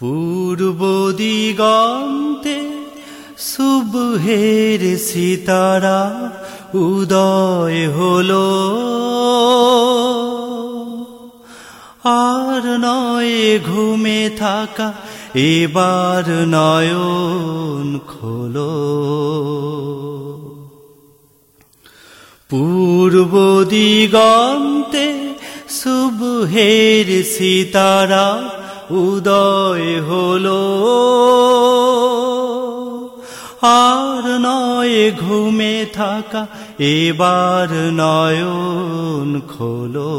পূর্ব দিগন্তে সুবহের সিতারা উদয় হল। আর নয় ঘুমে থাকা, এবার নয়ন খোলো। পূর্ব দিগন্তে সুবহের সিতারা উদয় হলো। আর নয় ঘুমে থাকা, এবার নয়ন খোলো।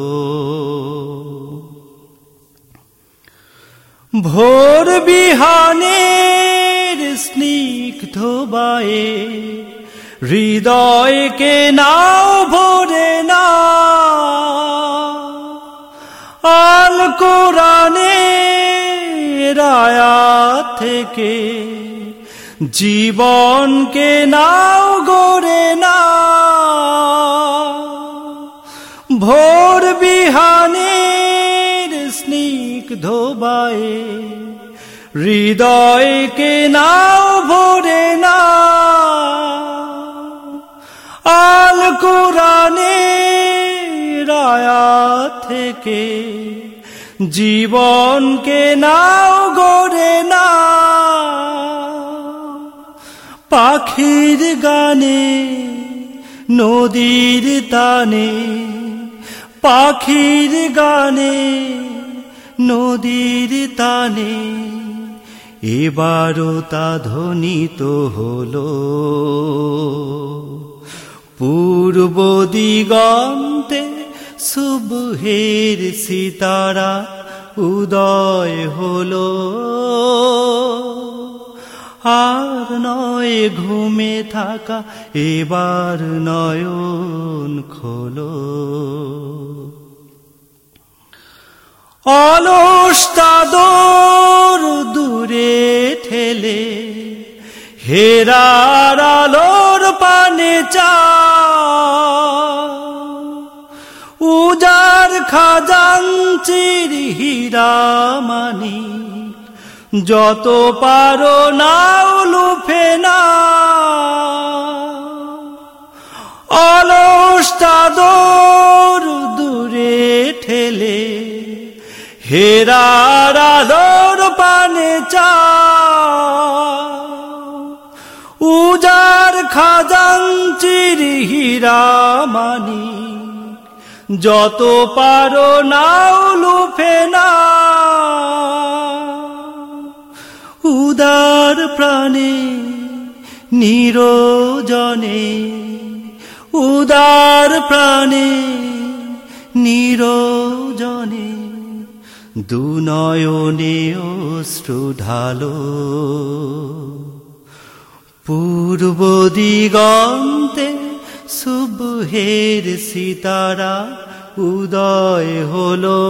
ভোর বিহানের স্নিগ্ধ বায়ে, হৃদয়কে নাও ভোরে না। আল কোরআনে রায়া থেকে জীবনকে নাও গড়ে না। ভোর বিহানের স্নিগ্ধ বায়ে হৃদয়কে নাও ভরে না। আল কোরআনে রায়া থেকে জীবনকে নাও গড়ে না। পাখির গানে, নদীর তানে, পাখির গানে, নদীর তানে, এবারও তা ধ্বনিত হলো। পূর্ব দিগন্তে সুবহের সিতারা উদয় হলো। আর নয় ঘুমে থাকা, এবার নয়ন খোলো। অলস তাদর দূরে ঠেলে, হেরার আলোর পানে চা উজার খাজাঞ্চির হীরামানি যত পারো নাও লুফে না। অলস দূরে ঠেলে হেরার পানে চা উজার খাজাঞ্চির হীরামানি যত পারো নাও লুফে না। উদার প্রাণে, নিরজনে, উদার প্রাণে, নিরজনে দুনয়নে অশ্রু ঢালো। পূর্ব দিগন্তে সুবহের সিতারা উদয় হলো।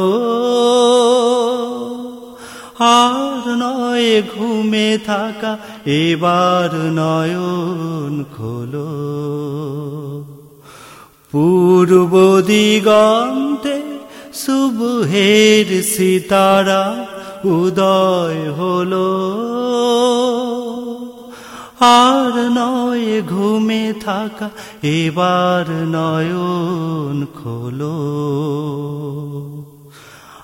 আর নয় ঘুমে থাকা, এবার নয়ন খোলো। পূর্ব দিগন্তে সুবহের সিতারা উদয় হলো। আর নয়, ঘুমে থাকা, এবার নয়ন খোলো।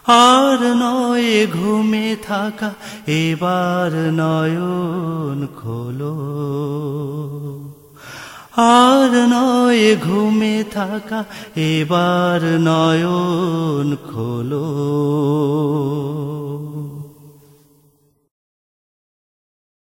আর নয়, ঘুমে থাকা, এবার নয়ন খোলো। আর নয়, ঘুমে থাকা, এবার নয়ন খোলো।